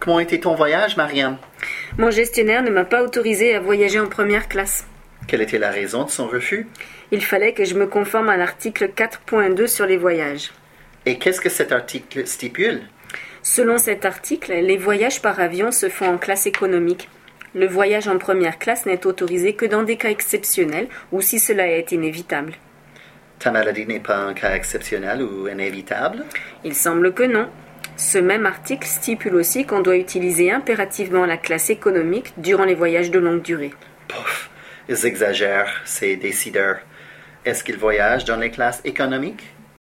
Comment était ton voyage, Marianne? Mon gestionnaire ne m'a pas autorisé à voyager en première classe. Quelle était la raison de son refus? Il fallait que je me conforme à l'article 4.2 sur les voyages. Et qu'est-ce que cet article stipule? Selon cet article, les voyages par avion se font en classe économique. Le voyage en première classe n'est autorisé que dans des cas exceptionnels ou si cela est inévitable. Ta maladie n'est pas un cas exceptionnel ou inévitable? Il semble que non. Ce même article stipule aussi qu'on doit utiliser impérativement la classe économique durant les voyages de longue durée. Pouf, ils exagèrent, ces décideurs. Est-ce qu'ils voyagent dans les classes économiques?